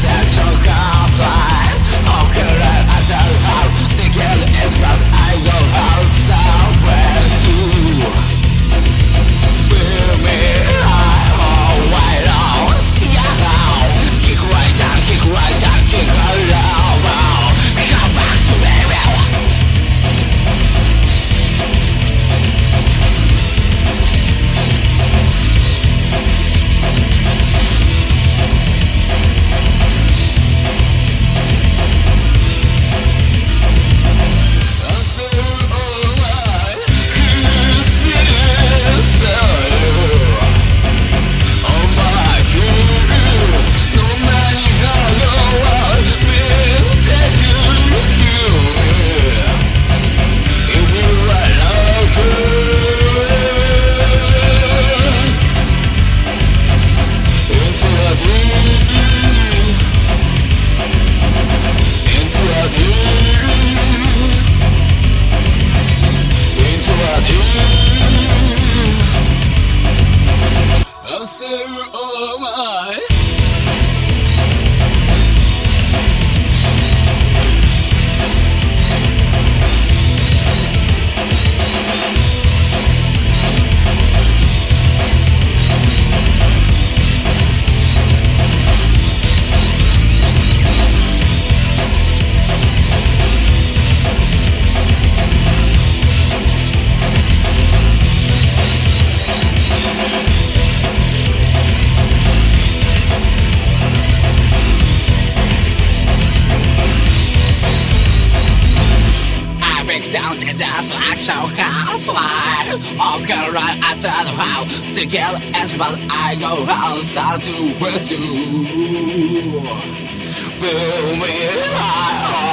so housewife All can run after the house Together as well I go outside to pursue. Build me